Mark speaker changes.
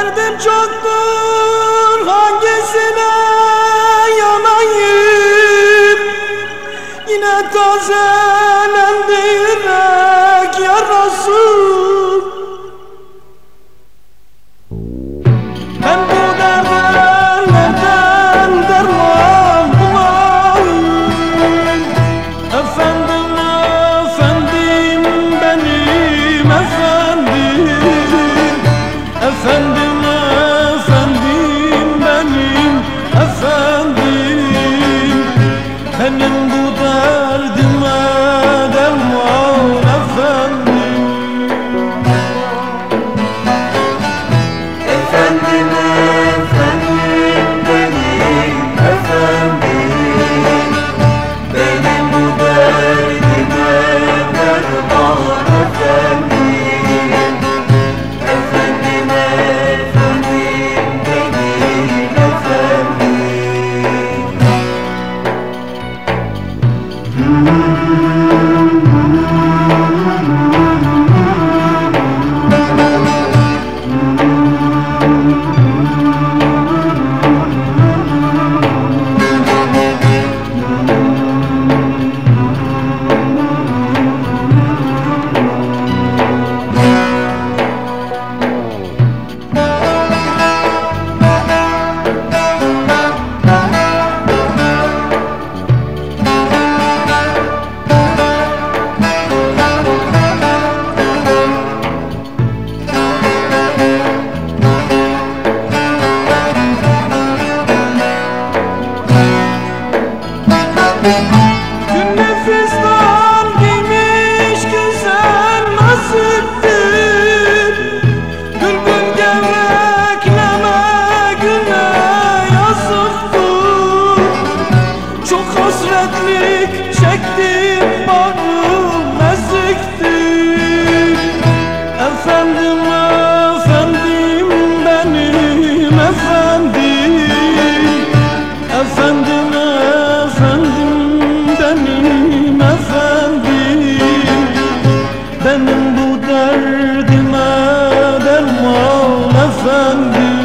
Speaker 1: Derdim çoktur hangisine yanayım? Yine tazeler bu derdime hasretlik çektim barım eziktim Efendim efendim benim efendim. Efendim efendim benim efendim. Benim bu derdime derman efendim.